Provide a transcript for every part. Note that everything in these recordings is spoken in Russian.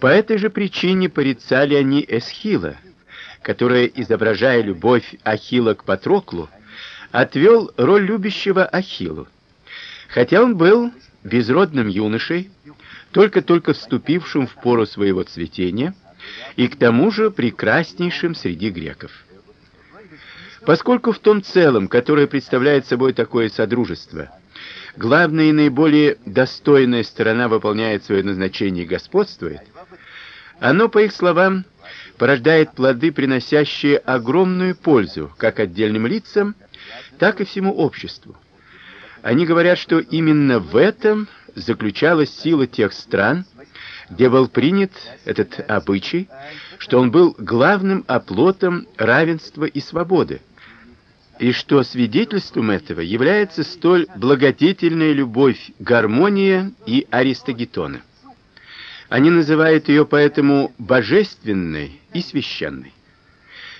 По этой же причине порицали они Эсхила, который, изображая любовь Ахилла к Патроклу, отвел роль любящего Ахиллу. Хотя он был безродным юношей, только-только вступившим в пору своего цветения, и к тому же прекраснейшим среди греков. Поскольку в том целом, которое представляет собой такое содружество, главная и наиболее достойная сторона выполняет свое назначение и господствует, оно, по их словам, порождает плоды, приносящие огромную пользу как отдельным лицам, так и всему обществу. Они говорят, что именно в этом заключалась сила тех стран, где был принят этот обычай, что он был главным оплотом равенства и свободы, и что свидетельством этого является столь благодетельная любовь гармония и аристогетона. Они называют ее поэтому божественной и священной.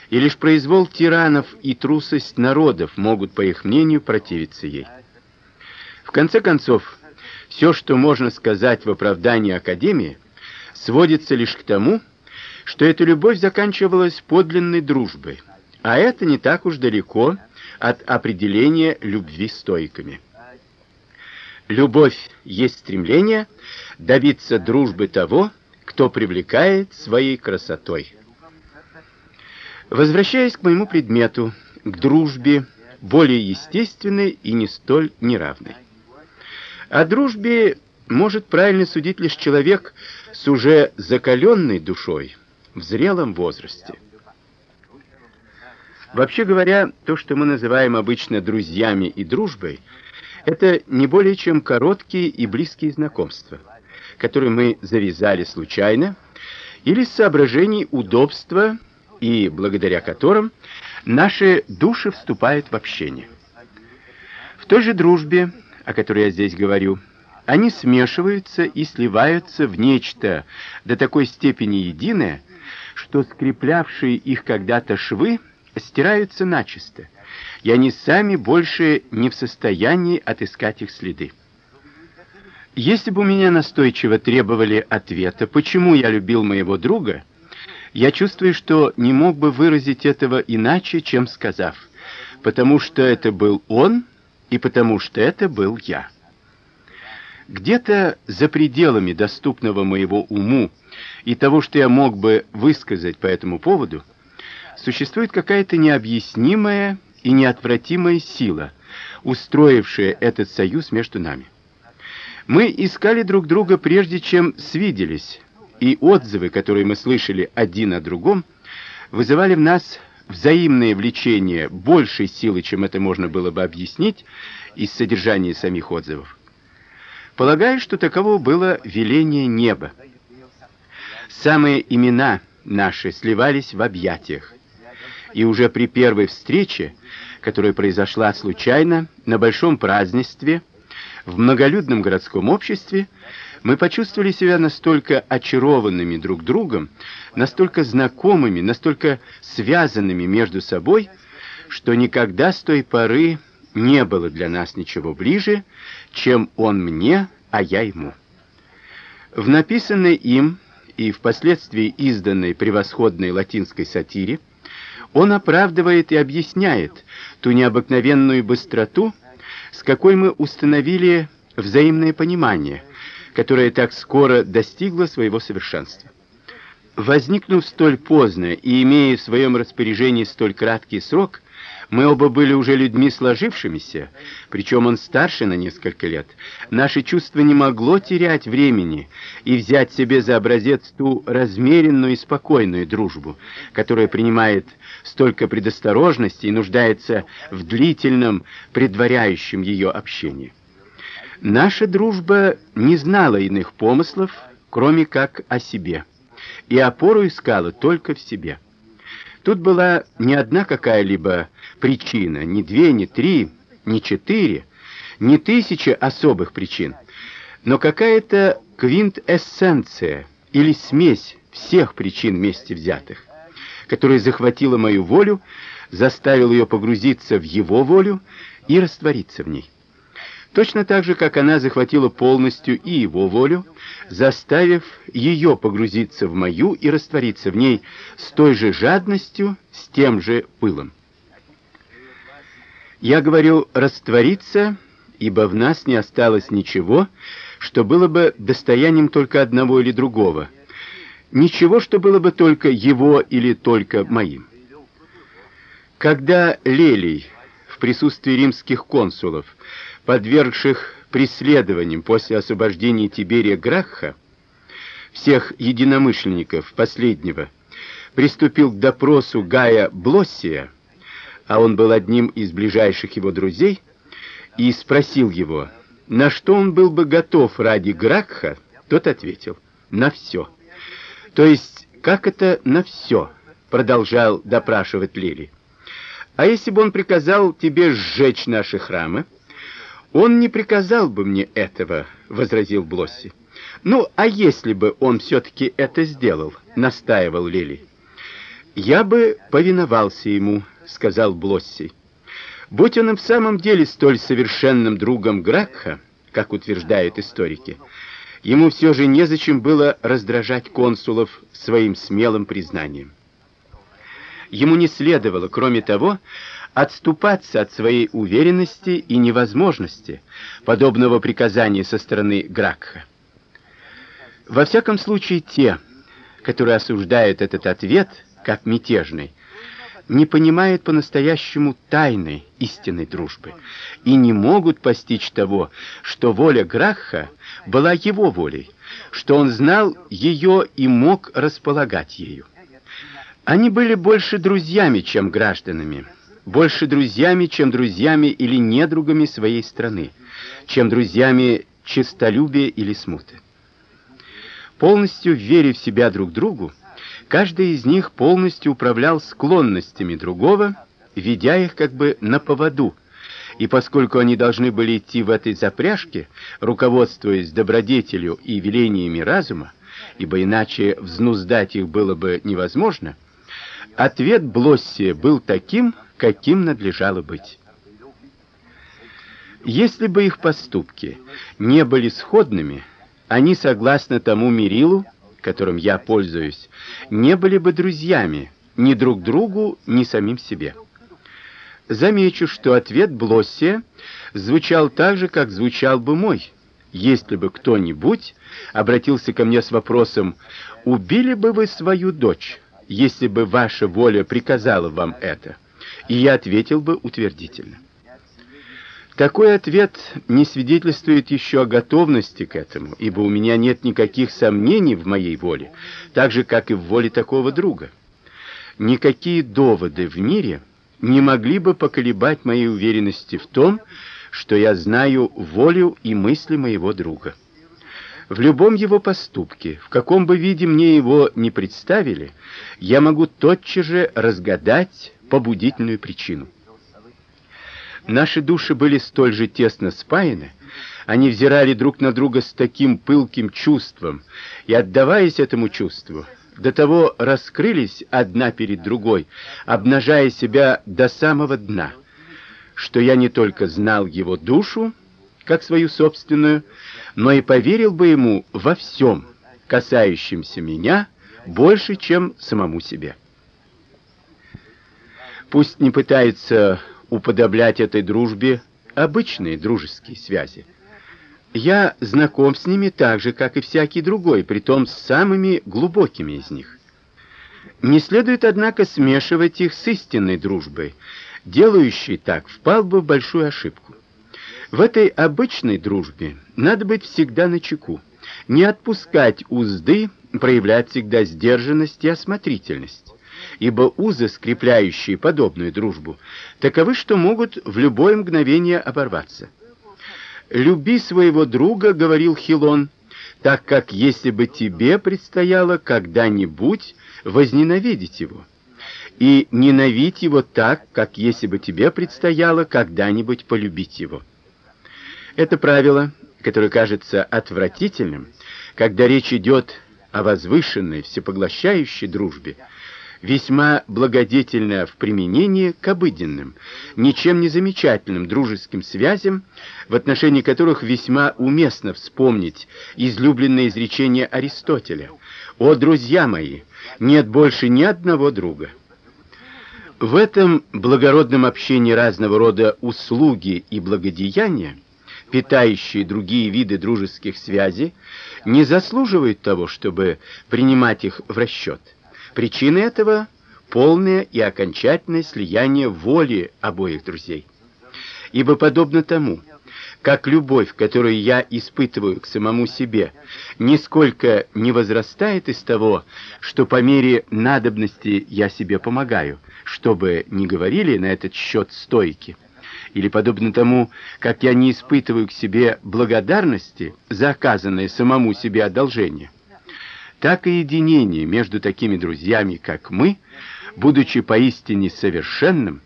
И лишь произвол тиранов и трусость народов могут, по их мнению, противиться ей. В конце концов, все, что можно сказать в оправдании академии, сводится лишь к тому, что эта любовь заканчивалась подлинной дружбой, а это не так уж далеко от определения любви стойками. Любовь есть стремление добиться дружбы того, кто привлекает своей красотой. Возвращаясь к моему предмету, к дружбе, более естественной и не столь неравной. О дружбе может правильно судить лишь человек с уже закаленной душой в зрелом возрасте. Вообще говоря, то, что мы называем обычно друзьями и дружбой, это не более чем короткие и близкие знакомства, которые мы завязали случайно или с соображений удобства и благодаря которым наши души вступают в общение. В той же дружбе о которой я здесь говорю, они смешиваются и сливаются в нечто до такой степени единое, что скреплявшие их когда-то швы стираются начисто, и они сами больше не в состоянии отыскать их следы. Если бы меня настойчиво требовали ответа, почему я любил моего друга, я чувствую, что не мог бы выразить этого иначе, чем сказав, потому что это был он, и потому что это был я. Где-то за пределами доступного моего уму и того, что я мог бы высказать по этому поводу, существует какая-то необъяснимая и неотвратимая сила, устроившая этот союз между нами. Мы искали друг друга прежде, чем свиделись, и отзывы, которые мы слышали один о другом, вызывали в нас взаимное влечение большей силы, чем это можно было бы объяснить из содержания самих отзывов. Полагаю, что таково было веление неба. Самые имена наши сливались в объятиях. И уже при первой встрече, которая произошла случайно на большом празднестве в многолюдном городском обществе, мы почувствовали себя настолько очарованными друг другом, настолько знакомыми, настолько связанными между собой, что никогда с той поры не было для нас ничего ближе, чем он мне, а я ему. В написанной им и впоследствии изданной превосходной латинской сатире он оправдывает и объясняет ту необыкновенную быстроту, с какой мы установили взаимное понимание, которое так скоро достигло своего совершенства. Возникнув столь поздно и имея в своем распоряжении столь краткий срок, мы оба были уже людьми сложившимися, причем он старше на несколько лет. Наше чувство не могло терять времени и взять себе за образец ту размеренную и спокойную дружбу, которая принимает столько предосторожности и нуждается в длительном предваряющем ее общении. Наша дружба не знала иных помыслов, кроме как о себе и опору искала только в себе. Тут была не одна какая-либо причина, не две, не три, не четыре, не тысячи особых причин, но какая-то квинтэссенция или смесь всех причин вместе взятых, которая захватила мою волю, заставила ее погрузиться в его волю и раствориться в ней. Точно так же, как она захватила полностью и его волю, заставив ее погрузиться в мою и раствориться в ней с той же жадностью, с тем же пылом. Я говорю «раствориться», ибо в нас не осталось ничего, что было бы достоянием только одного или другого, ничего, что было бы только его или только моим. Когда Лелий в присутствии римских консулов, подвергших преследованиям после освобождения Тиберия Гракха, всех единомышленников последнего, приступил к допросу Гая Блоссия, а он был одним из ближайших его друзей, и спросил его, на что он был бы готов ради Гракха, тот ответил: на все. То есть, как это на все? продолжал допрашивать Лили. А если бы он приказал тебе сжечь наши храмы? Он не приказал бы мне этого, возразил Блосси. Ну, а если бы он все таки это сделал, настаивал Лили. Я бы повиновался ему, сказал Блосси. Будь он и в самом деле столь совершенным другом Гракха, как утверждают историки, ему все же незачем было раздражать консулов своим смелым признанием. Ему не следовало, кроме того, отступаться от своей уверенности и невозможности подобного приказания со стороны Гракха. Во всяком случае, те, которые осуждают этот ответ как мятежный, не понимают по-настоящему тайны истинной дружбы и не могут постичь того, что воля Гракха была его волей, что он знал ее и мог располагать ею. Они были больше друзьями, чем гражданами, больше друзьями, чем друзьями или недругами своей страны, чем друзьями честолюбия или смуты. Полностью веря в себя друг другу, каждый из них полностью управлял склонностями другого, ведя их как бы на поводу. И поскольку они должны были идти в этой запряжке, руководствуясь добродетелью и велениями разума, ибо иначе взнуздать их было бы невозможно, Ответ Блоссия был таким, каким надлежало быть. Если бы их поступки не были сходными, они, согласно тому мерилу, которым я пользуюсь, не были бы друзьями ни друг другу, ни самим себе. Замечу, что ответ Блоссия звучал так же, как звучал бы мой, если бы кто-нибудь обратился ко мне с вопросом: "Убили бы вы свою дочь?" если бы ваша воля приказала вам это? И я ответил бы утвердительно. Такой ответ не свидетельствует еще о готовности к этому, ибо у меня нет никаких сомнений в моей воле, так же как и в воле такого друга. Никакие доводы в мире не могли бы поколебать моей уверенности в том, что я знаю волю и мысли моего друга. В любом его поступке, в каком бы виде мне его не представили, я могу тотчас же разгадать побудительную причину. Наши души были столь же тесно спаяны, они взирали друг на друга с таким пылким чувством, и отдаваясь этому чувству, до того раскрылись одна перед другой, обнажая себя до самого дна, что я не только знал его душу, как свою собственную, но и поверил бы ему во всем, касающемся меня, больше, чем самому себе. Пусть не пытается уподоблять этой дружбе обычные дружеские связи. Я знаком с ними так же, как и всякий другой, притом с самыми глубокими из них. Не следует, однако, смешивать их с истинной дружбой. Делающий так впал бы в большую ошибку. В этой обычной дружбе надо быть всегда начеку, не отпускать узды, проявлять всегда сдержанность и осмотрительность. Ибо узы, скрепляющие подобную дружбу, таковы, что могут в любое мгновение оборваться. Люби своего друга, говорил Хилон, так как если бы тебе предстояло когда-нибудь возненавидеть его, и ненавидь его так, как если бы тебе предстояло когда-нибудь полюбить его. Это правило, которое кажется отвратительным, когда речь идет о возвышенной, всепоглощающей дружбе, весьма благодетельна в применении к обыденным, ничем не замечательным дружеским связям, в отношении которых весьма уместно вспомнить излюбленное изречение Аристотеля: "О, друзья мои, нет больше ни одного друга". В этом благородном общении разного рода услуги и благодеяния, питающие другие виды дружеских связей, не заслуживают того, чтобы принимать их в расчет. Причина этого полное и окончательное слияние воли обоих друзей. Ибо подобно тому, как любовь, которую я испытываю к самому себе, нисколько не возрастает из того, что по мере надобности я себе помогаю, чтобы не говорили на этот счет стойки, или подобно тому, как я не испытываю к себе благодарности за оказанное самому себе одолжение, так и единение между такими друзьями, как мы, будучи поистине совершенным,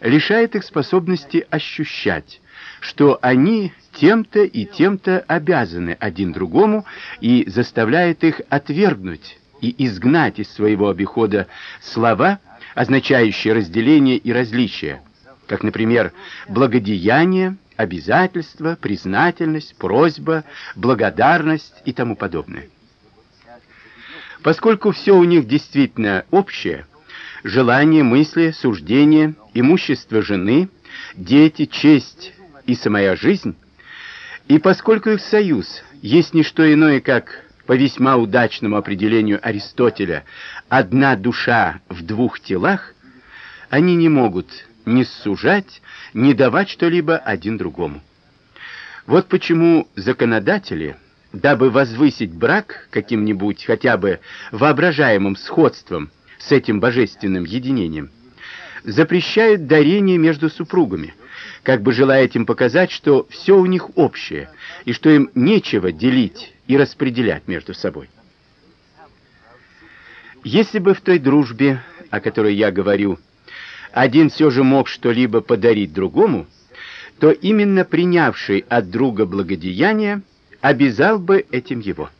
лишает их способности ощущать, что они тем-то и тем-то обязаны один другому и заставляет их отвергнуть и изгнать из своего обихода слова, означающие разделение и различие, как, например, благодеяние, обязательство, признательность, просьба, благодарность и тому подобное. Поскольку все у них действительно общее, желания, мысли, суждения, имущество жены, дети, честь и самая жизнь, и поскольку их союз есть не что иное, как по весьма удачному определению Аристотеля одна душа в двух телах, они не могут ни сужать, ни давать что-либо один другому. Вот почему законодатели дабы возвысить брак каким-нибудь хотя бы воображаемым сходством с этим божественным единением, запрещают дарение между супругами, как бы желая этим показать, что все у них общее и что им нечего делить и распределять между собой. Если бы в той дружбе, о которой я говорю, один все же мог что-либо подарить другому, то именно принявший от друга благодеяние обязал бы этим его.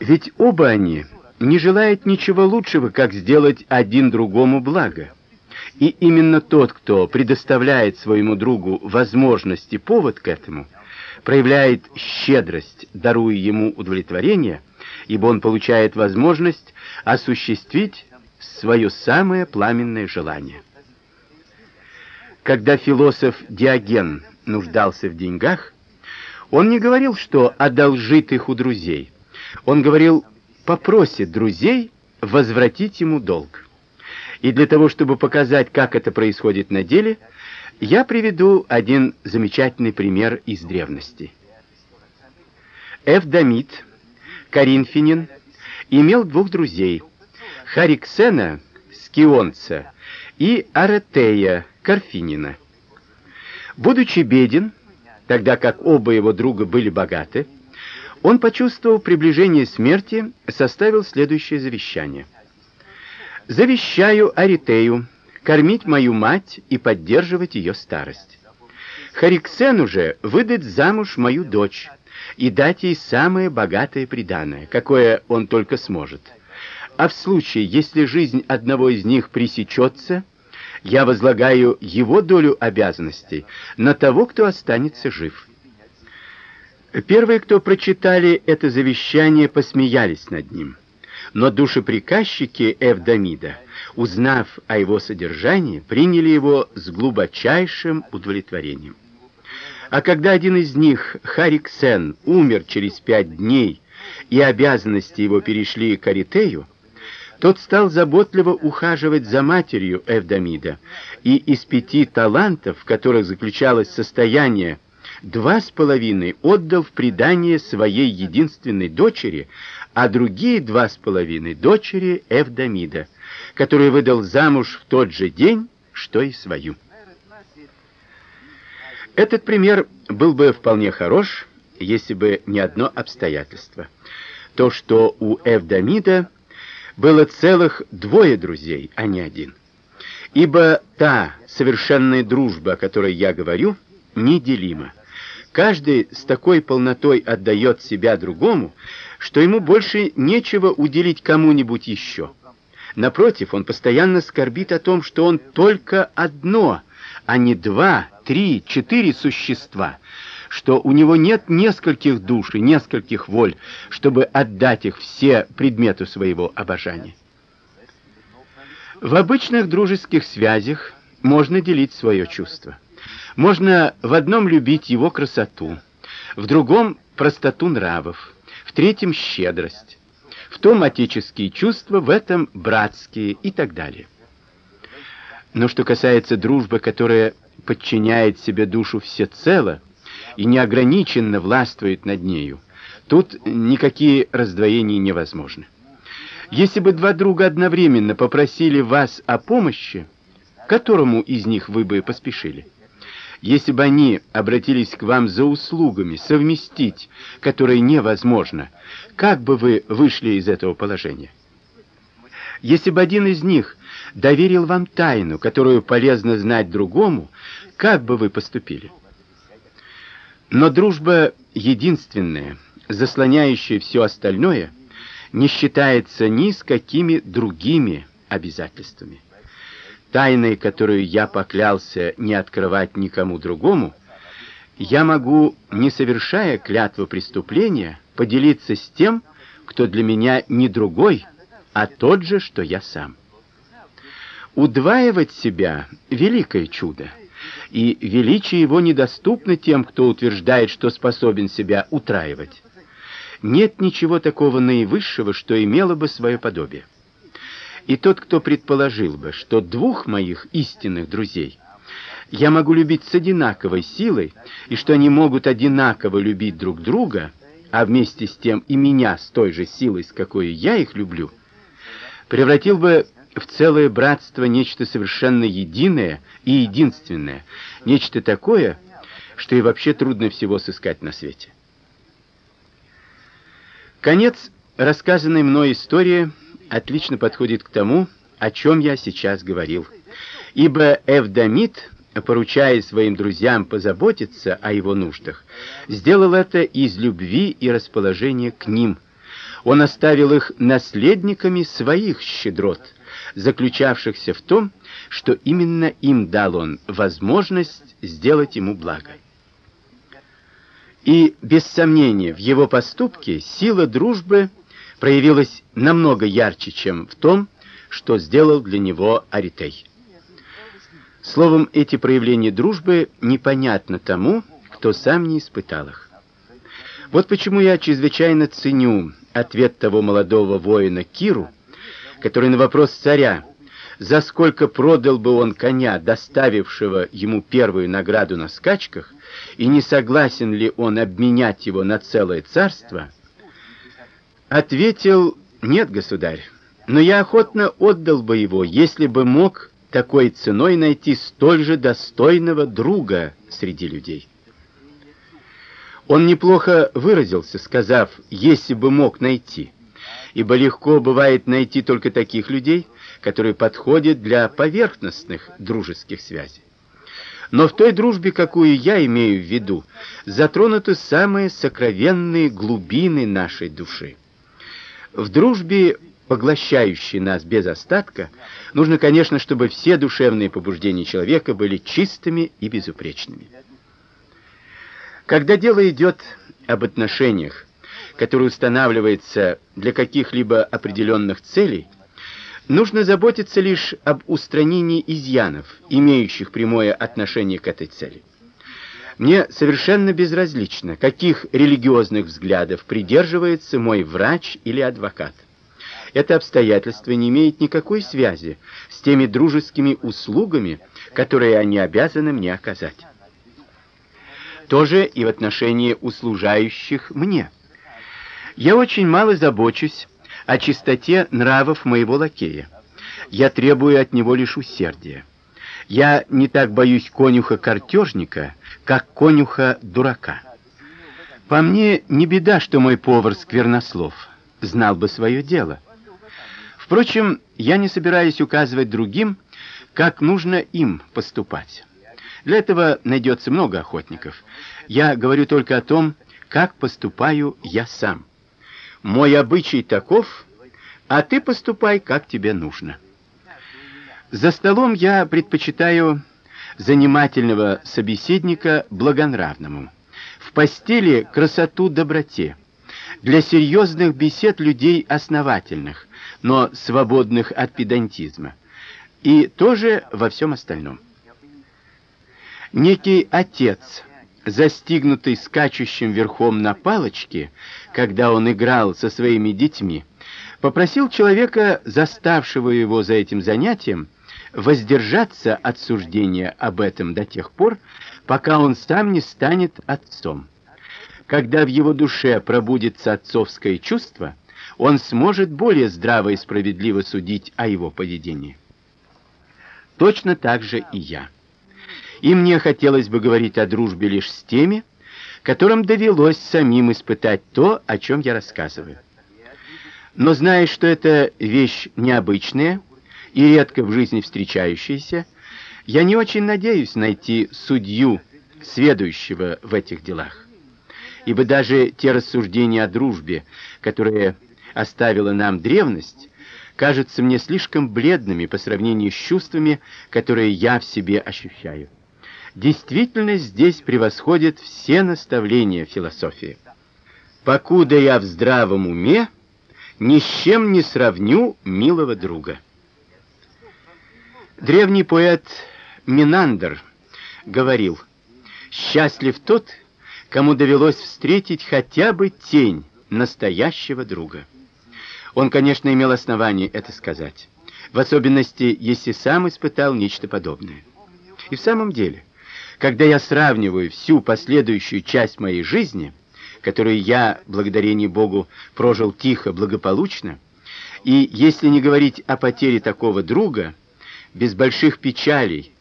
Ведь оба они не желают ничего лучшего, как сделать один другому благо. И именно тот, кто предоставляет своему другу возможность и повод к этому, проявляет щедрость, даруя ему удовлетворение, ибо он получает возможность осуществить свое самое пламенное желание. Когда философ Диоген нуждался в деньгах, он не говорил, что одолжит их у друзей. Он говорил, попросит друзей возвратить ему долг. И для того, чтобы показать, как это происходит на деле, я приведу один замечательный пример из древности. Эвдамит, коринфянин, имел двух друзей: Хариксена, скионца, и Аретея, карфинина. Будучи беден, тогда как оба его друга были богаты, он почувствовал приближение смерти, составил следующее завещание: Завещаю Аритею кормить мою мать и поддерживать ее старость. Хариксену же выдать замуж мою дочь и дать ей самое богатое приданое, какое он только сможет. А в случае, если жизнь одного из них пресечется, я возлагаю его долю обязанностей на того, кто останется жив. Первые, кто прочитали это завещание, посмеялись над ним. Но душеприказчики Эвдамида, узнав о его содержании, приняли его с глубочайшим удовлетворением. А когда один из них, Хариксен, умер через пять дней, и обязанности его перешли к Аритею, тот стал заботливо ухаживать за матерью Эвдамида, и из пяти талантов, в которых заключалось состояние, два с половиной отдал в приданое своей единственной дочери, а другие два с половиной дочери Эвдамида, которую выдал замуж в тот же день, что и свою. Этот пример был бы вполне хорош, если бы не одно обстоятельство. То, что у Эвдамида было целых двое друзей, а не один. Ибо та совершенная дружба, о которой я говорю, неделима. Каждый с такой полнотой отдает себя другому, что ему больше нечего уделить кому-нибудь еще. Напротив, он постоянно скорбит о том, что он только одно, а не два, три, четыре существа, что у него нет нескольких душ и нескольких воль, чтобы отдать их все предмету своего обожания. В обычных дружеских связях можно делить свое чувство. Можно в одном любить его красоту, в другом простоту нравов, в третьем щедрость, в том отеческие чувства, в этом братские и так далее. Но что касается дружбы, которая подчиняет себе душу всецело и неограниченно властвует над нею, тут никакие раздвоения невозможны. Если бы два друга одновременно попросили вас о помощи, которому из них вы бы поспешили? Если бы они обратились к вам за услугами, совместить, которые невозможно, как бы вы вышли из этого положения? Если бы один из них доверил вам тайну, которую полезно знать другому, как бы вы поступили? Но дружба единственная, заслоняющая все остальное, не считается ни с какими другими обязательствами тайной, которую я поклялся не открывать никому другому, я могу, не совершая клятву преступления, поделиться с тем, кто для меня не другой, а тот же, что я сам. Удваивать себя великое чудо, и величие его недоступно тем, кто утверждает, что способен себя утраивать. Нет ничего такого наивысшего, что имело бы свое подобие. И тот, кто предположил бы, что двух моих истинных друзей я могу любить с одинаковой силой, и что они могут одинаково любить друг друга, а вместе с тем и меня с той же силой, с какой я их люблю, превратил бы в целое братство нечто совершенно единое и единственное, нечто такое, что и вообще трудно всего сыскать на свете. Конец рассказанной мной истории отлично подходит к тому, о чем я сейчас говорил. Ибо Эвдамит, поручая своим друзьям позаботиться о его нуждах, сделал это из любви и расположения к ним. Он оставил их наследниками своих щедрот, заключавшихся в том, что именно им дал он возможность сделать ему благо. И без сомнения, в его поступке сила дружбы проявилось намного ярче, чем в том, что сделал для него Аритей. Словом, эти проявления дружбы непонятны тому, кто сам не испытал их. Вот почему я чрезвычайно ценю ответ того молодого воина Киру, который на вопрос царя, за сколько продал бы он коня, доставившего ему первую награду на скачках, и не согласен ли он обменять его на целое царство, Ответил: "Нет, государь. Но я охотно отдал бы его, если бы мог такой ценой найти столь же достойного друга среди людей". Он неплохо выразился, сказав: "Если бы мог найти". Ибо легко бывает найти только таких людей, которые подходят для поверхностных дружеских связей. Но в той дружбе, какую я имею в виду, затронуты самые сокровенные глубины нашей души. В дружбе, поглощающей нас без остатка, нужно, конечно, чтобы все душевные побуждения человека были чистыми и безупречными. Когда дело идет об отношениях, которые устанавливаются для каких-либо определенных целей, нужно заботиться лишь об устранении изъянов, имеющих прямое отношение к этой цели. Мне совершенно безразлично, каких религиозных взглядов придерживается мой врач или адвокат. Это обстоятельство не имеет никакой связи с теми дружескими услугами, которые они обязаны мне оказать. Тоже и в отношении услужающих мне. Я очень мало забочусь о чистоте нравов моего лакея. Я требую от него лишь усердия. Я не так боюсь конюха-картежника, как конюха-дурака. По мне, не беда, что мой повар сквернослов, знал бы свое дело. Впрочем, я не собираюсь указывать другим, как нужно им поступать. Для этого найдется много охотников. Я говорю только о том, как поступаю я сам. Мой обычай таков, а ты поступай, как тебе нужно. За столом я предпочитаю занимательного собеседника благонравному. В постели красоту доброте. Для серьезных бесед людей основательных, но свободных от педантизма. И тоже во всем остальном. Некий отец, застигнутый скачущим верхом на палочке, когда он играл со своими детьми, попросил человека, заставшего его за этим занятием, воздержаться от суждения об этом до тех пор, пока он сам не станет отцом. Когда в его душе пробудится отцовское чувство, он сможет более здраво и справедливо судить о его поведении. Точно так же и я. И мне хотелось бы говорить о дружбе лишь с теми, которым довелось самим испытать то, о чем я рассказываю. Но зная, что это вещь необычная, и редко в жизни встречающиеся, я не очень надеюсь найти судью, сведущего в этих делах. Ибо даже те рассуждения о дружбе, которые оставила нам древность, кажутся мне слишком бледными по сравнению с чувствами, которые я в себе ощущаю. Действительность здесь превосходит все наставления философии. Покуда я в здравом уме, ни с чем не сравню милого друга. Древний поэт Минандр говорил: "Счастлив тот, кому довелось встретить хотя бы тень настоящего друга". Он, конечно, имел основание это сказать, в особенности, если сам испытал нечто подобное. И в самом деле, когда я сравниваю всю последующую часть моей жизни, которую я, благодарение Богу, прожил тихо, благополучно, и если не говорить о потере такого друга, без больших печалей,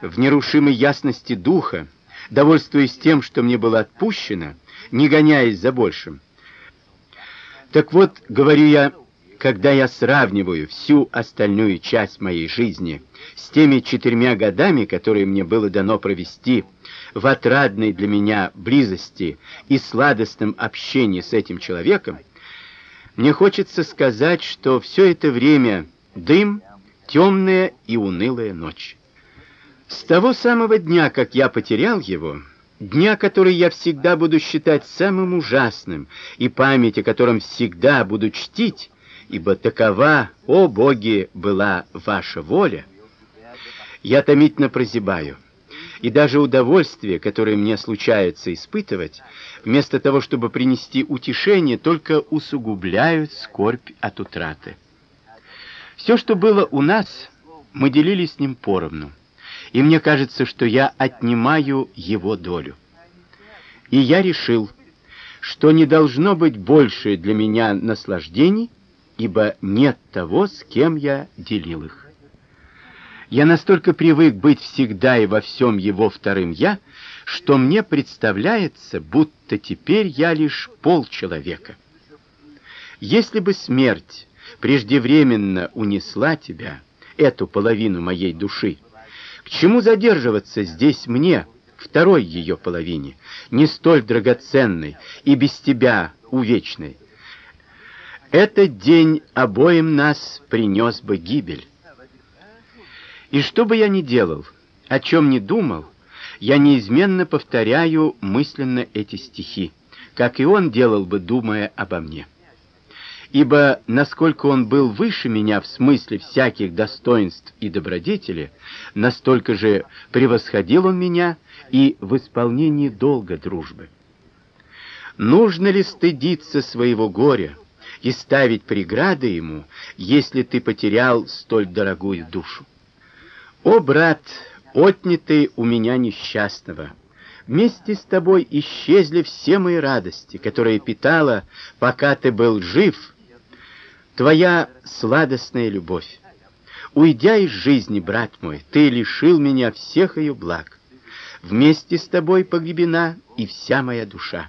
в нерушимой ясности духа, довольствуясь тем, что мне было отпущено, не гоняясь за большим. Так вот, говорю я, когда я сравниваю всю остальную часть моей жизни с теми четырьмя годами, которые мне было дано провести в отрадной для меня близости и сладостном общении с этим человеком, мне хочется сказать, что все это время дым темная и унылая ночь. С того самого дня, как я потерял его, дня, который я всегда буду считать самым ужасным, и память о котором всегда буду чтить, ибо такова, о боги, была ваша воля, я томительно прозябаю. И даже удовольствие, которое мне случается испытывать, вместо того, чтобы принести утешение, только усугубляют скорбь от утраты. Все, что было у нас, мы делили с ним поровну. И мне кажется, что я отнимаю его долю. И я решил, что не должно быть больше для меня наслаждений, ибо нет того, с кем я делил их. Я настолько привык быть всегда и во всем его вторым я, что мне представляется, будто теперь я лишь полчеловека. Если бы смерть преждевременно унесла тебя, эту половину моей души. К чему задерживаться здесь мне, второй ее половине, не столь драгоценной и без тебя увечной? Этот день обоим нас принес бы гибель. И что бы я ни делал, о чем ни думал, я неизменно повторяю мысленно эти стихи, как и он делал бы, думая обо мне ибо насколько он был выше меня в смысле всяких достоинств и добродетели, настолько же превосходил он меня и в исполнении долга дружбы. Нужно ли стыдиться своего горя и ставить преграды ему, если ты потерял столь дорогую душу? О, брат, отнятый у меня несчастного, вместе с тобой исчезли все мои радости, которые питала, пока ты был жив твоя сладостная любовь. Уйдя из жизни, брат мой, ты лишил меня всех ее благ. Вместе с тобой погибена и вся моя душа.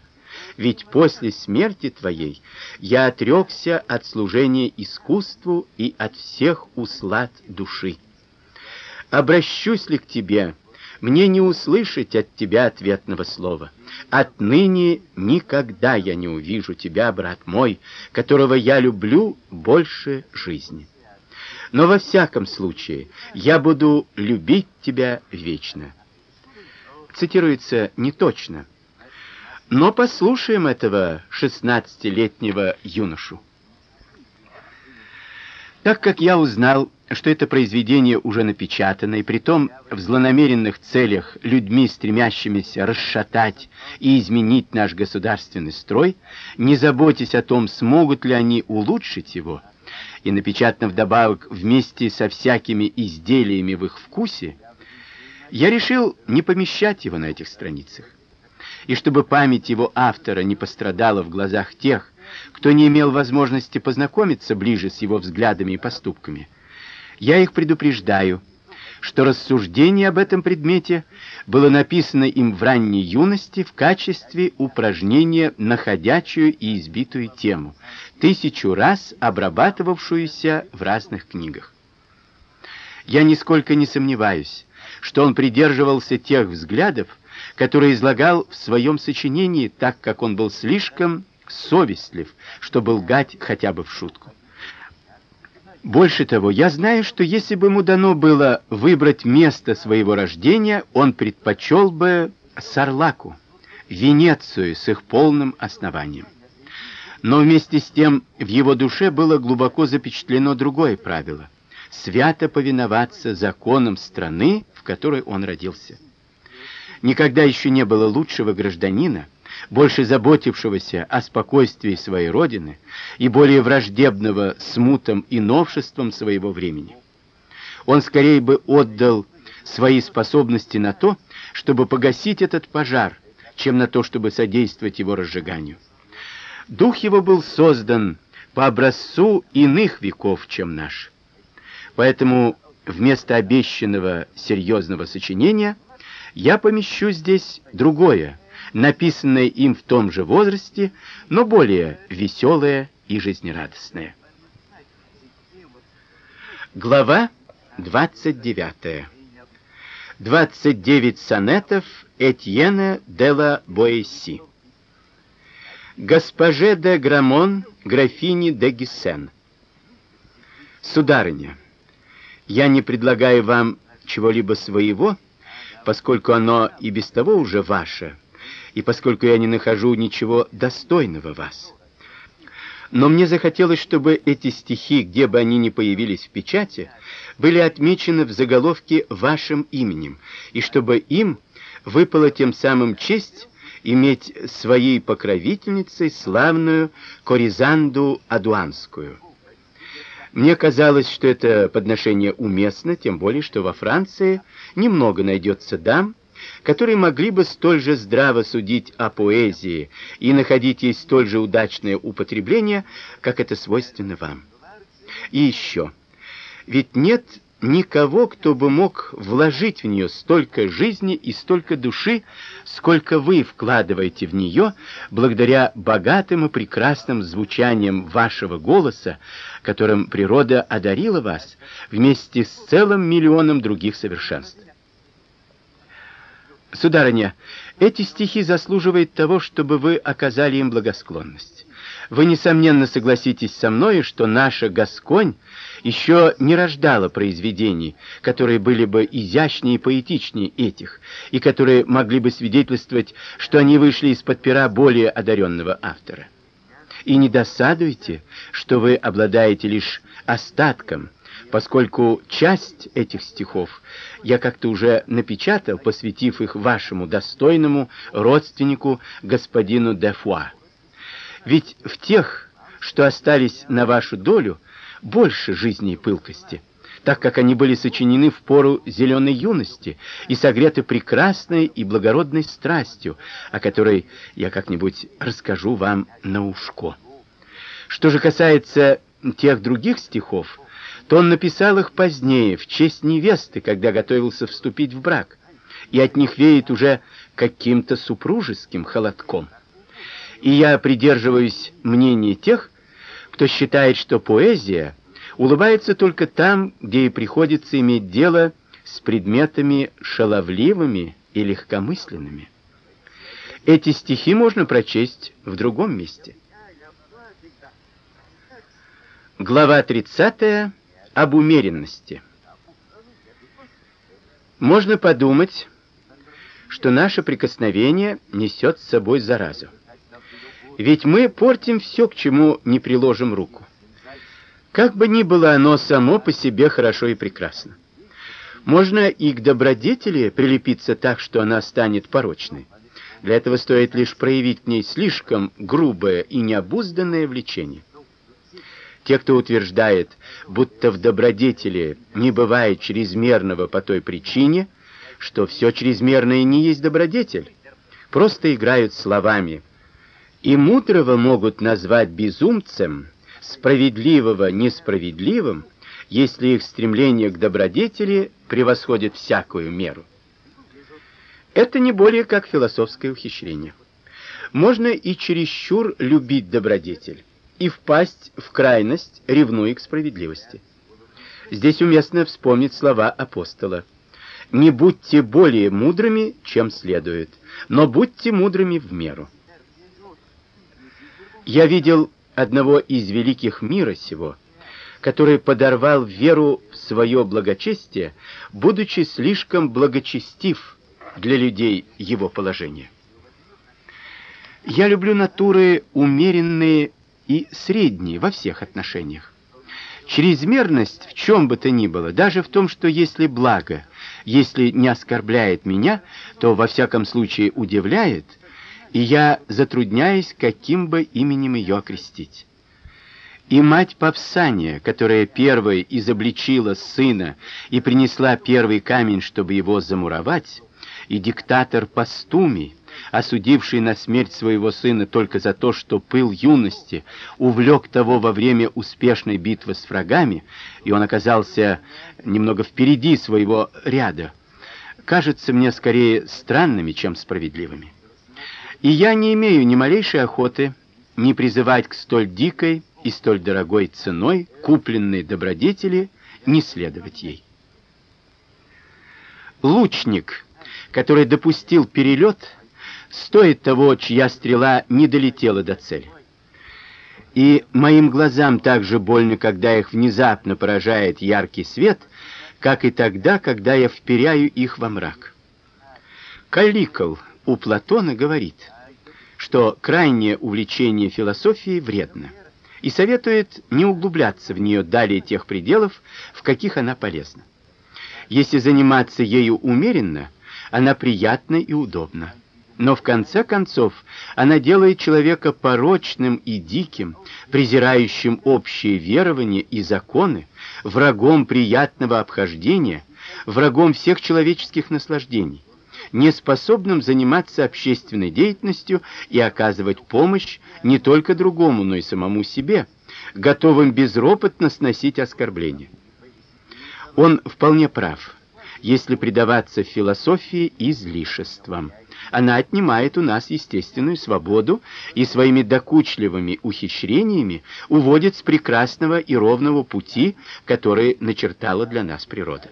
Ведь после смерти твоей я отрекся от служения искусству и от всех услад души. Обращусь ли к тебе, мне не услышать от тебя ответного слова. Отныне никогда я не увижу тебя, брат мой, которого я люблю больше жизни. Но во всяком случае, я буду любить тебя вечно. Цитируется не точно. Но послушаем этого шестнадцатилетнего юношу. Так как я узнал, что это произведение уже напечатано, и притом в злонамеренных целях людьми, стремящимися расшатать и изменить наш государственный строй, не заботясь о том, смогут ли они улучшить его, и напечатано вдобавок вместе со всякими изделиями в их вкусе, я решил не помещать его на этих страницах. И чтобы память его автора не пострадала в глазах тех, кто не имел возможности познакомиться ближе с его взглядами и поступками, я их предупреждаю, что рассуждение об этом предмете было написано им в ранней юности в качестве упражнения на ходячую и избитую тему, тысячу раз обрабатывавшуюся в разных книгах. Я нисколько не сомневаюсь, что он придерживался тех взглядов, которые излагал в своем сочинении, так как он был слишком совестлив, чтобы лгать хотя бы в шутку. Больше того, я знаю, что если бы ему дано было выбрать место своего рождения, он предпочел бы Сарлаку, Венецию с их полным основанием. Но вместе с тем в его душе было глубоко запечатлено другое правило свято повиноваться законам страны, в которой он родился. Никогда еще не было лучшего гражданина, больше заботившегося о спокойствии своей родины и более враждебного смутам и новшествам своего времени. Он скорее бы отдал свои способности на то, чтобы погасить этот пожар, чем на то, чтобы содействовать его разжиганию. Дух его был создан по образцу иных веков, чем наш. Поэтому вместо обещанного серьезного сочинения я помещу здесь другое, написанное им в том же возрасте, но более веселое и жизнерадостное. Глава 29. 29 сонетов Этьена де ла Боэсси. Госпоже де Грамон, графине де Гиссен. Сударыня, я не предлагаю вам чего-либо своего, поскольку оно и без того уже ваше, и поскольку я не нахожу ничего достойного вас. Но мне захотелось, чтобы эти стихи, где бы они ни появились в печати, были отмечены в заголовке вашим именем, и чтобы им выпала тем самым честь иметь своей покровительницей славную Коризанду Адуанскую. Мне казалось, что это подношение уместно, тем более что во Франции немного найдется дам, которые могли бы столь же здраво судить о поэзии и находить ей столь же удачное употребление, как это свойственно вам. И еще. Ведь нет никого, кто бы мог вложить в нее столько жизни и столько души, сколько вы вкладываете в нее, благодаря богатым и прекрасным звучаниям вашего голоса, которым природа одарила вас, вместе с целым миллионом других совершенств. Сударыня, эти стихи заслуживают того, чтобы вы оказали им благосклонность. Вы несомненно согласитесь со мной, что наша Гасконь еще не рождала произведений, которые были бы изящнее и поэтичнее этих, и которые могли бы свидетельствовать, что они вышли из-под пера более одаренного автора. И не досадуйте, что вы обладаете лишь остатком поскольку часть этих стихов я как-то уже напечатал, посвятив их вашему достойному родственнику господину Дефуа. Ведь в тех, что остались на вашу долю, больше жизни и пылкости, так как они были сочинены в пору зеленой юности и согреты прекрасной и благородной страстью, о которой я как-нибудь расскажу вам на ушко. Что же касается тех других стихов, то он написал их позднее, в честь невесты, когда готовился вступить в брак, и от них веет уже каким-то супружеским холодком. И я придерживаюсь мнения тех, кто считает, что поэзия улыбается только там, где ей приходится иметь дело с предметами шаловливыми и легкомысленными. Эти стихи можно прочесть в другом месте. Глава 30 об умеренности. Можно подумать, что наше прикосновение несет с собой заразу. Ведь мы портим все, к чему не приложим руку. Как бы ни было оно само по себе хорошо и прекрасно. Можно и к добродетели прилепиться так, что она станет порочной. Для этого стоит лишь проявить к ней слишком грубое и необузданное влечение. Те, кто утверждает, будто в добродетели не бывает чрезмерного по той причине, что все чрезмерное не есть добродетель, просто играют словами. И мудрого могут назвать безумцем, справедливого несправедливым, если их стремление к добродетели превосходит всякую меру. Это не более как философское ухищрение. Можно и чересчур любить добродетель, и впасть в крайность, ревнуя к справедливости. Здесь уместно вспомнить слова апостола. «Не будьте более мудрыми, чем следует, но будьте мудрыми в меру». Я видел одного из великих мира сего, который подорвал веру в свое благочестие, будучи слишком благочестив для людей его положения. Я люблю натуры умеренные и средние во всех отношениях. Чрезмерность в чем бы то ни было, даже в том, что если благо, если не оскорбляет меня, то во всяком случае удивляет, и я затрудняюсь, каким бы именем ее окрестить. И мать Павсания, которая первой изобличила сына и принесла первый камень, чтобы его замуровать, и диктатор Пастумий, осудивший на смерть своего сына только за то, что пыл юности увлек того во время успешной битвы с врагами, и он оказался немного впереди своего ряда, кажется мне скорее странными, чем справедливыми. И я не имею ни малейшей охоты не призывать к столь дикой и столь дорогой ценой купленной добродетели не следовать ей. Лучник, который допустил перелет, стоит того, чья стрела не долетела до цели. И моим глазам так же больно, когда их внезапно поражает яркий свет, как и тогда, когда я вперяю их во мрак. Калликл у Платона говорит, что крайнее увлечение философией вредно, и советует не углубляться в нее далее тех пределов, в каких она полезна. Если заниматься ею умеренно, она приятна и удобна. Но в конце концов она делает человека порочным и диким, презирающим общие верования и законы, врагом приятного обхождения, врагом всех человеческих наслаждений, неспособным заниматься общественной деятельностью и оказывать помощь не только другому, но и самому себе, готовым безропотно сносить оскорбления. Он вполне прав, если предаваться философии излишествам она отнимает у нас естественную свободу и своими докучливыми ухищрениями уводит с прекрасного и ровного пути, который начертала для нас природа.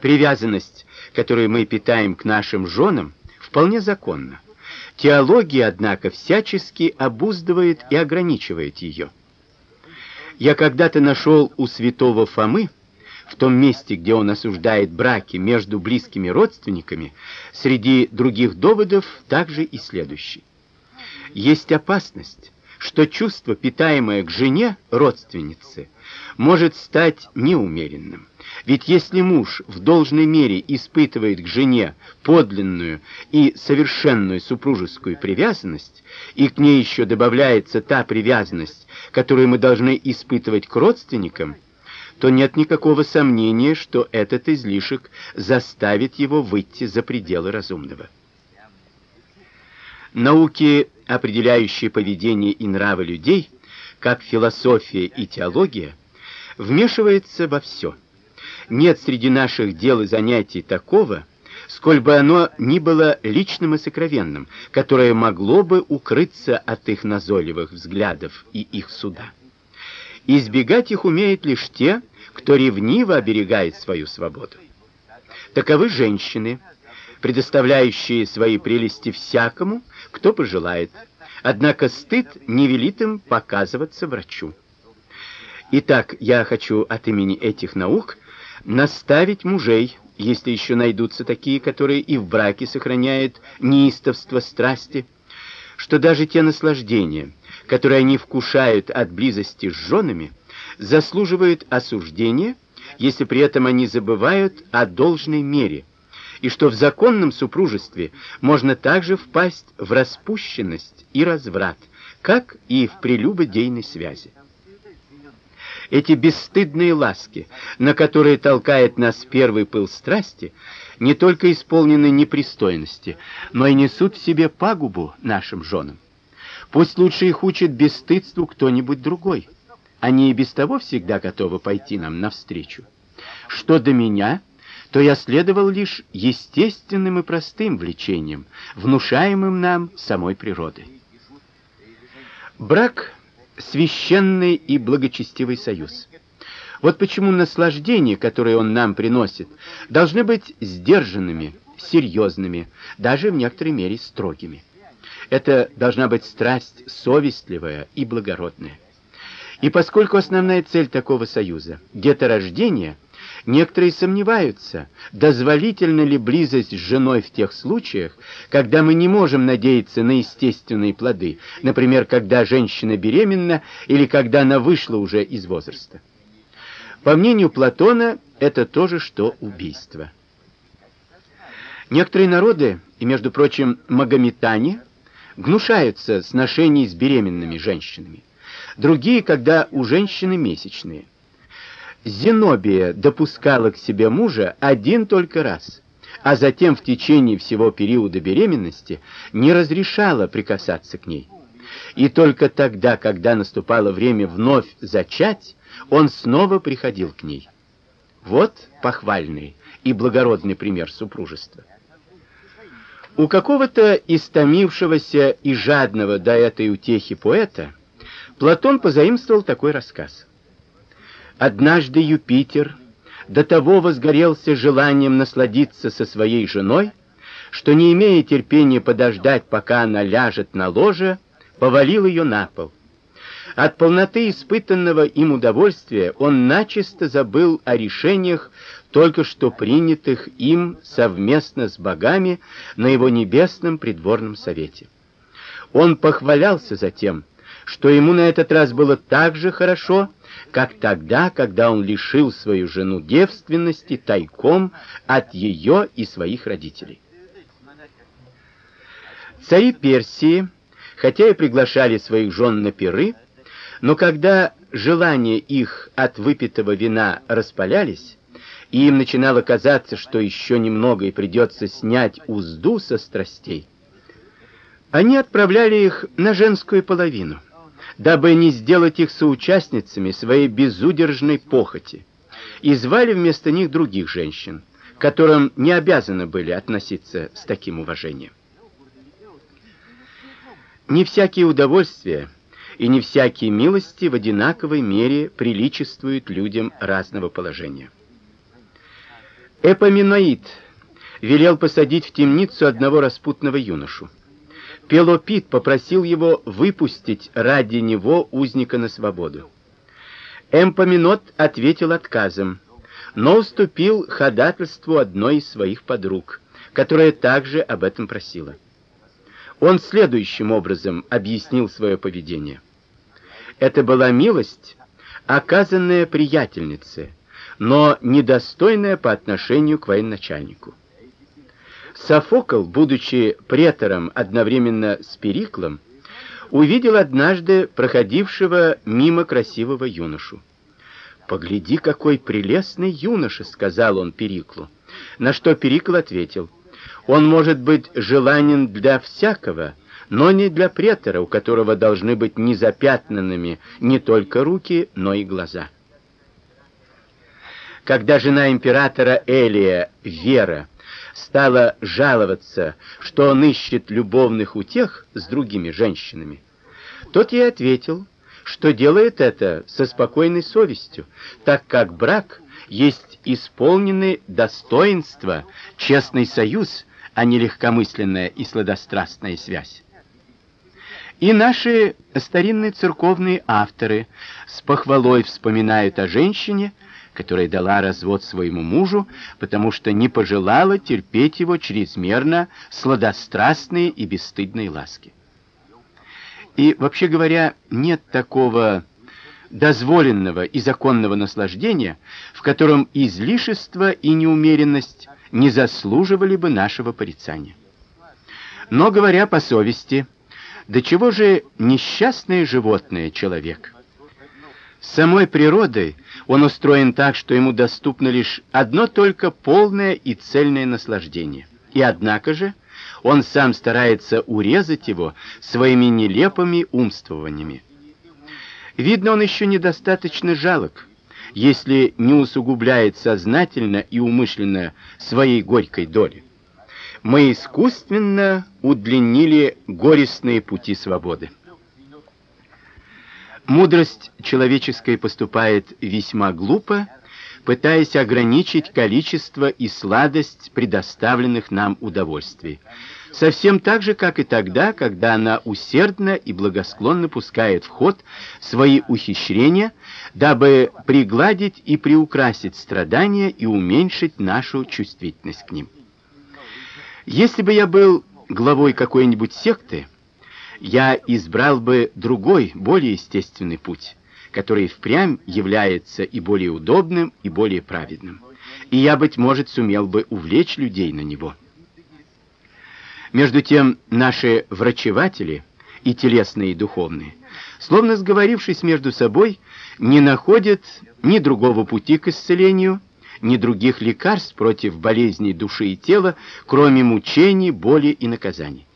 Привязанность, которую мы питаем к нашим женам, вполне законна. Теология, однако, всячески обуздывает и ограничивает ее. Я когда-то нашел у святого Фомы в том месте, где он осуждает браки между близкими родственниками, среди других доводов также и следующий. Есть опасность, что чувство, питаемое к жене родственницы, может стать неумеренным. Ведь если муж в должной мере испытывает к жене подлинную и совершенную супружескую привязанность, и к ней еще добавляется та привязанность, которую мы должны испытывать к родственникам, то нет никакого сомнения, что этот излишек заставит его выйти за пределы разумного. Науки, определяющие поведение и нравы людей, как философия и теология, вмешиваются во все. Нет среди наших дел и занятий такого, сколь бы оно ни было личным и сокровенным, которое могло бы укрыться от их назойливых взглядов и их суда. Избегать их умеют лишь те, кто ревниво оберегает свою свободу. Таковы женщины, предоставляющие свои прелести всякому, кто пожелает. Однако стыд не велит им показываться врачу. Итак, я хочу от имени этих наук наставить мужей, если еще найдутся такие, которые и в браке сохраняют неистовство страсти, что даже те наслаждения, которые они вкушают от близости с женами, заслуживают осуждения, если при этом они забывают о должной мере, и что в законном супружестве можно также впасть в распущенность и разврат, как и в прелюбодейной связи. Эти бесстыдные ласки, на которые толкает нас первый пыл страсти, не только исполнены непристойности, но и несут в себе пагубу нашим женам. Пусть лучше их учит бесстыдству кто-нибудь другой. Они и без того всегда готовы пойти нам навстречу. Что до меня, то я следовал лишь естественным и простым влечениям, внушаемым нам самой природой. Брак священный и благочестивый союз. Вот почему наслаждения, которые он нам приносит, должны быть сдержанными, серьезными, даже в некоторой мере строгими. Это должна быть страсть совестливая и благородная. И поскольку основная цель такого союза деторождение, некоторые сомневаются, дозволительна ли близость с женой в тех случаях, когда мы не можем надеяться на естественные плоды, например, когда женщина беременна или когда она вышла уже из возраста. По мнению Платона, это то же что убийство. Некоторые народы, и между прочим, магометане, гнушаются сношений с беременными женщинами. Другие, когда у женщины месячные. Зенобия допускала к себе мужа один только раз, а затем в течение всего периода беременности не разрешала прикасаться к ней. И только тогда, когда наступало время вновь зачать, он снова приходил к ней. Вот похвальный и благородный пример супружества. У какого-то истомившегося и жадного до этой утехи поэта Платон позаимствовал такой рассказ. Однажды Юпитер до того возгорелся желанием насладиться со своей женой, что не имея терпения подождать, пока она ляжет на ложе, повалил ее на пол. От полноты испытанного им удовольствия он начисто забыл о решениях, только что принятых им совместно с богами на его небесном придворном совете. Он похвалялся затем, что ему на этот раз было так же хорошо, как тогда, когда он лишил свою жену девственности тайком от ее и своих родителей. Цари Персии, хотя и приглашали своих жен на пиры, но когда желания их от выпитого вина распалялись, и им начинало казаться, что еще немного и придется снять узду со страстей, они отправляли их на женскую половину, дабы не сделать их соучастницами своей безудержной похоти, и звали вместо них других женщин, которым не обязаны были относиться с таким уважением. Не всякие удовольствия и не всякие милости в одинаковой мере приличествуют людям разного положения. Эпоминоид велел посадить в темницу одного распутного юношу. Пелопит попросил его выпустить ради него узника на свободу. Эмпоминот ответил отказом, но уступил ходатайству одной из своих подруг, которая также об этом просила. Он следующим образом объяснил свое поведение. Это была милость, оказанная приятельнице, но недостойная по отношению к военачальнику. Софокл, будучи претором одновременно с Периклом, увидел однажды проходившего мимо красивого юношу. «Погляди, какой прелестный юноша!» — сказал он Периклу. На что Перикл ответил, «Он может быть желанен для всякого, но не для претора, у которого должны быть незапятнанными не только руки, но и глаза». Когда жена императора Элия, Вера, стала жаловаться, что он ищет любовных утех с другими женщинами, тот ей ответил, что делает это со спокойной совестью, так как брак есть исполненный достоинства, честный союз, а не легкомысленная и сладострастная связь. И наши старинные церковные авторы с похвалой вспоминают о женщине, которая дала развод своему мужу, потому что не пожелала терпеть его чрезмерно сладострастные и бесстыдные ласки. И вообще говоря, нет такого дозволенного и законного наслаждения, в котором излишество и неумеренность не заслуживали бы нашего порицания. Но говоря по совести, до чего же несчастное животное человек? Самой природой он устроен так, что ему доступно лишь одно только полное и цельное наслаждение. И однако же он сам старается урезать его своими нелепыми умствованиями. Видно, он еще недостаточно жалок, если не усугубляет сознательно и умышленно своей горькой доли. Мы искусственно удлинили горестные пути свободы. Мудрость человеческая поступает весьма глупо, пытаясь ограничить количество и сладость предоставленных нам удовольствий. Совсем так же, как и тогда, когда она усердно и благосклонно пускает в ход свои ухищрения, дабы пригладить и приукрасить страдания и уменьшить нашу чувствительность к ним. Если бы я был главой какой-нибудь секты, я избрал бы другой, более естественный путь, который впрямь является и более удобным, и более праведным. И я, быть может, сумел бы увлечь людей на него. Между тем, наши врачеватели, и телесные, и духовные, словно сговорившись между собой, не находят ни другого пути к исцелению, ни других лекарств против болезней души и тела, кроме мучений, боли и наказаний.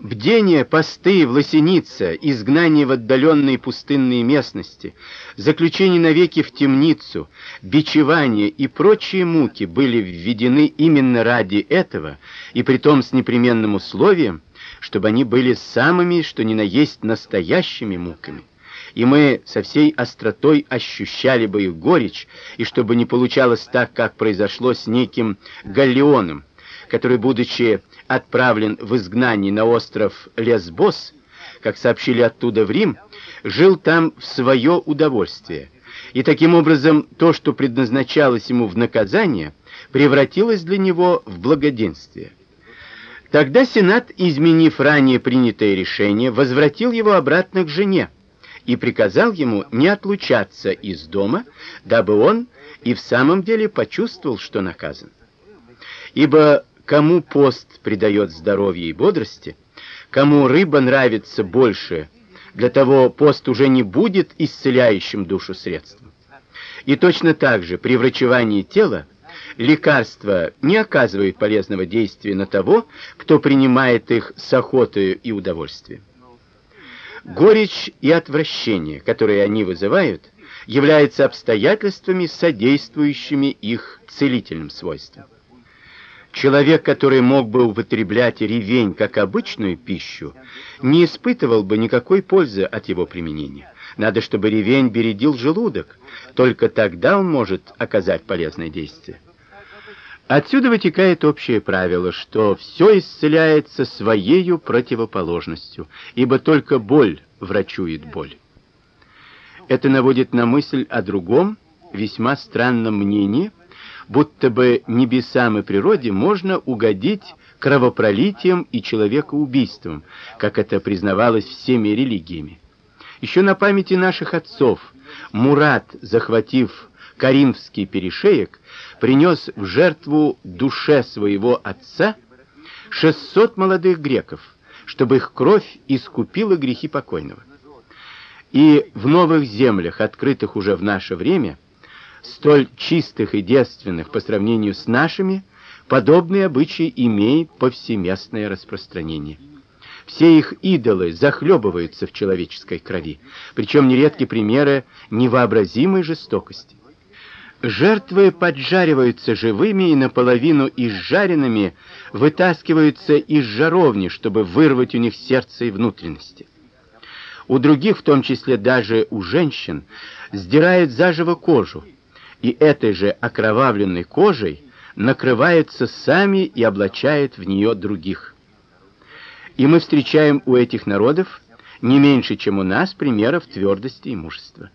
Бдение, посты, власеница, изгнание в отдаленные пустынные местности, заключение навеки в темницу, бичевание и прочие муки были введены именно ради этого, и притом с непременным условием, чтобы они были самыми, что ни на есть настоящими муками. И мы со всей остротой ощущали бы их горечь, и чтобы не получалось так, как произошло с неким Галлионом, который, будучи отправлен в изгнание на остров Лесбос, как сообщили оттуда в Рим, жил там в свое удовольствие. И таким образом то, что предназначалось ему в наказание, превратилось для него в благоденствие. Тогда Сенат, изменив ранее принятое решение, возвратил его обратно к жене и приказал ему не отлучаться из дома, дабы он и в самом деле почувствовал, что наказан. Ибо Кому пост придает здоровье и бодрости, кому рыба нравится больше, для того пост уже не будет исцеляющим душу средством. И точно так же при врачевании тела лекарства не оказывают полезного действия на того, кто принимает их с охотой и удовольствием. Горечь и отвращение, которые они вызывают, являются обстоятельствами, содействующими их целительным свойствам. Человек, который мог бы употреблять ревень как обычную пищу, не испытывал бы никакой пользы от его применения. Надо, чтобы ревень бередил желудок, только тогда он может оказать полезное действие. Отсюда вытекает общее правило, что все исцеляется своей противоположностью, ибо только боль врачует боль. Это наводит на мысль о другом, весьма странном мнении, будто бы небесам и природе можно угодить кровопролитием и человекоубийством, как это признавалось всеми религиями. Еще на памяти наших отцов Мурат, захватив Каримский перешеек, принес в жертву душе своего отца 600 молодых греков, чтобы их кровь искупила грехи покойного. И в новых землях, открытых уже в наше время, столь чистых и девственных по сравнению с нашими, подобные обычаи имеют повсеместное распространение. Все их идолы захлебываются в человеческой крови, причем нередки примеры невообразимой жестокости. Жертвы поджариваются живыми и наполовину изжаренными вытаскиваются из жаровни, чтобы вырвать у них сердце и внутренности. У других, в том числе даже у женщин, сдирают заживо кожу, и этой же окровавленной кожей накрываются сами и облачают в нее других. И мы встречаем у этих народов не меньше, чем у нас, примеров твердости и мужества.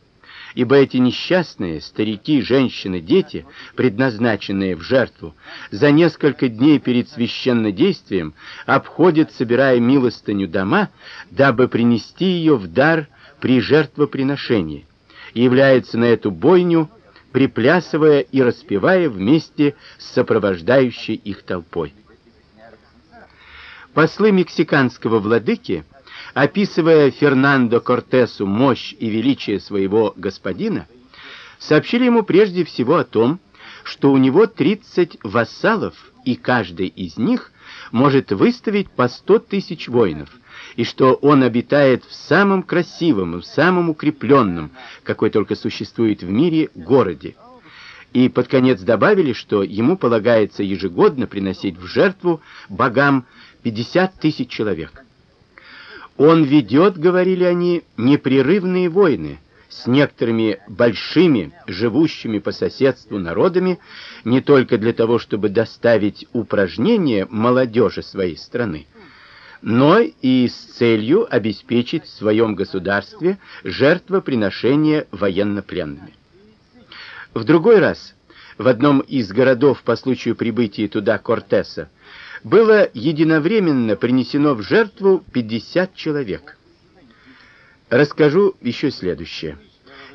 Ибо эти несчастные старики, женщины, дети, предназначенные в жертву, за несколько дней перед священнодействием обходят, собирая милостыню дома, дабы принести ее в дар при жертвоприношении, и являются на эту бойню, приплясывая и распевая вместе с сопровождающей их толпой. Послы мексиканского владыки описывая Фернандо Кортесу мощь и величие своего господина, сообщили ему прежде всего о том, что у него 30 вассалов, и каждый из них может выставить по 100 тысяч воинов, и что он обитает в самом красивом, в самом укрепленном, какой только существует в мире, городе. И под конец добавили, что ему полагается ежегодно приносить в жертву богам 50 тысяч человек. Он ведет, говорили они, непрерывные войны с некоторыми большими, живущими по соседству народами, не только для того, чтобы доставить упражнения молодежи своей страны, но и с целью обеспечить в своем государстве жертвоприношение военнопленными. В другой раз, в одном из городов по случаю прибытия туда Кортеса, было единовременно принесено в жертву 50 человек. Расскажу еще следующее.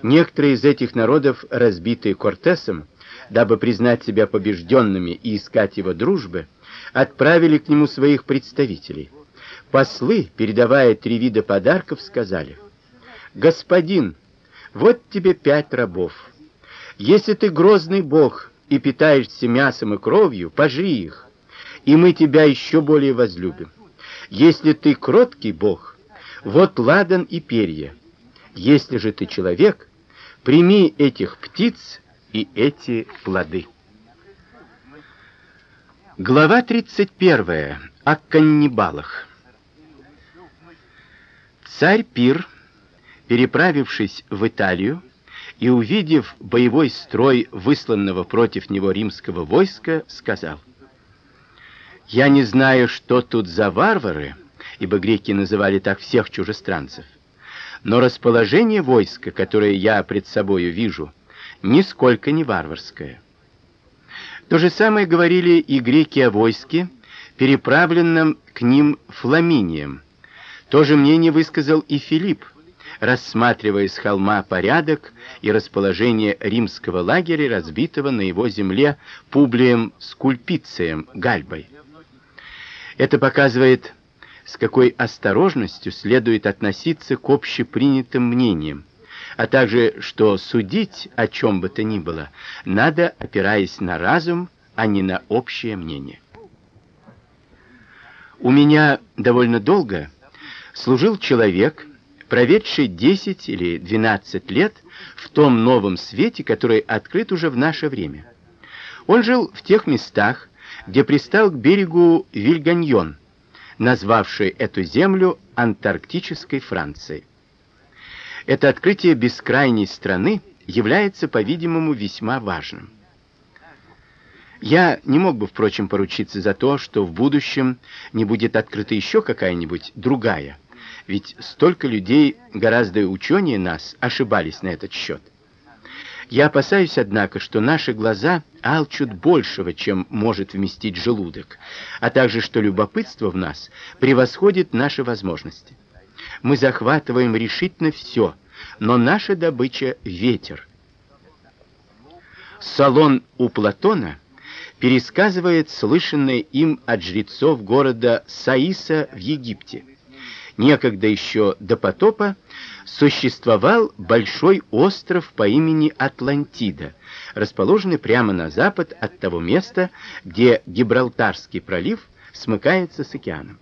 Некоторые из этих народов, разбитые Кортесом, дабы признать себя побежденными и искать его дружбы, отправили к нему своих представителей. Послы, передавая три вида подарков, сказали: "Господин, вот тебе пять рабов. Если ты грозный бог и питаешься мясом и кровью, пожри их и мы тебя еще более возлюбим. Если ты кроткий Бог, вот ладан и перья. Если же ты человек, прими этих птиц и эти плоды. Глава 31. О каннибалах. Царь Пир, переправившись в Италию и увидев боевой строй высланного против него римского войска, сказал: я не знаю, что тут за варвары, ибо греки называли так всех чужестранцев. Но расположение войска, которое я пред собою вижу, нисколько не варварское. То же самое говорили и греки о войске, переправленном к ним Фламинием. То же мнение высказал и Филипп, рассматривая с холма порядок и расположение римского лагеря, разбитого на его земле Публием Скульпицием Гальбой. Это показывает, с какой осторожностью следует относиться к общепринятым мнениям, а также, что судить о чем бы то ни было надо, опираясь на разум, а не на общее мнение. У меня довольно долго служил человек, проведший 10 или 12 лет в том новом свете, который открыт уже в наше время. Он жил в тех местах, где пристал к берегу Вильганьон, назвавший эту землю антарктической Францией. Это открытие бескрайней страны является, по-видимому, весьма важным. Я не мог бы, впрочем, поручиться за то, что в будущем не будет открыта еще какая-нибудь другая, ведь столько людей, гораздо ученее нас, ошибались на этот счет. Я опасаюсь, однако, что наши глаза алчут большего, чем может вместить желудок, а также что любопытство в нас превосходит наши возможности. Мы захватываем решительно все, но наша добыча ветер. Салон у Платона пересказывает слышанное им от жрецов города Саиса в Египте. Некогда еще до потопа существовал большой остров по имени Атлантида, расположенный прямо на запад от того места, где Гибралтарский пролив смыкается с океаном.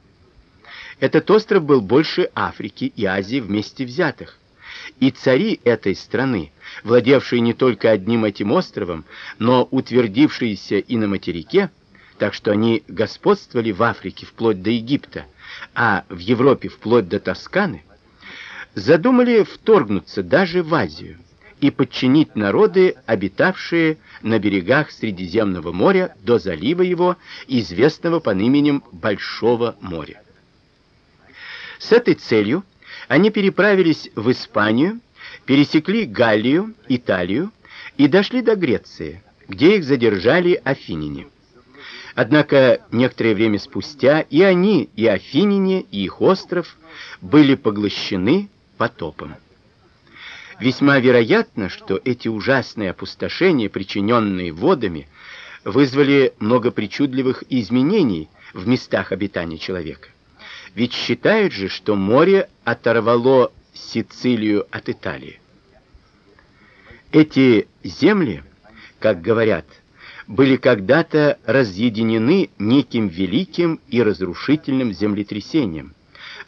Этот остров был больше Африки и Азии вместе взятых. И цари этой страны, владевшие не только одним этим островом, но утвердившиеся и на материке, так что они господствовали в Африке вплоть до Египта, а в Европе вплоть до Тосканы, задумали вторгнуться даже в Азию и подчинить народы, обитавшие на берегах Средиземного моря до залива его, известного под именем Большого моря. С этой целью они переправились в Испанию, пересекли Галлию, Италию и дошли до Греции, где их задержали афиняне. Однако некоторое время спустя и они, и афиняне, и их остров были поглощены потопом. Весьма вероятно, что эти ужасные опустошения, причиненные водами, вызвали много причудливых изменений в местах обитания человека. Ведь считают же, что море оторвало Сицилию от Италии. Эти земли, как говорят, были когда-то разъединены неким великим и разрушительным землетрясением,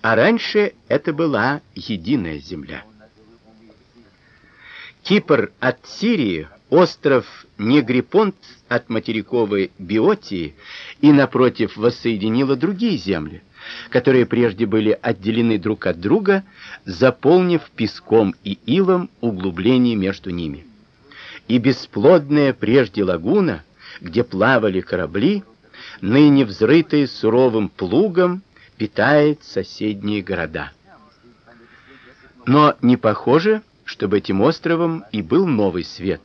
а раньше это была единая земля. Кипр от Сирии, остров Негрипонт от материковой Биотии и напротив воссоединила другие земли, которые прежде были отделены друг от друга, заполнив песком и илом углубление между ними. И бесплодная прежде лагуна, где плавали корабли, ныне взрытая суровым плугом, питает соседние города. Но не похоже, чтобы этим островом и был новый свет,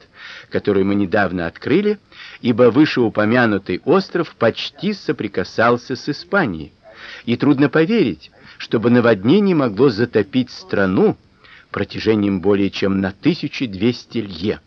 который мы недавно открыли, ибо вышеупомянутый остров почти соприкасался с Испанией, и трудно поверить, чтобы наводнение могло затопить страну протяжением более чем на 1200 лье.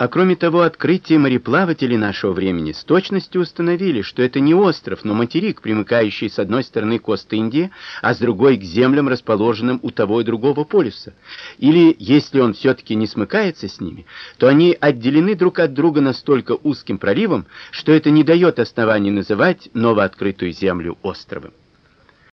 А кроме того, открытие мореплавателей нашего времени с точностью установили, что это не остров, но материк, примыкающий с одной стороны к Ост-Индии, а с другой к землям, расположенным у того и другого полюса. Или, если он все-таки не смыкается с ними, то они отделены друг от друга настолько узким проливом, что это не дает оснований называть новооткрытую землю островом.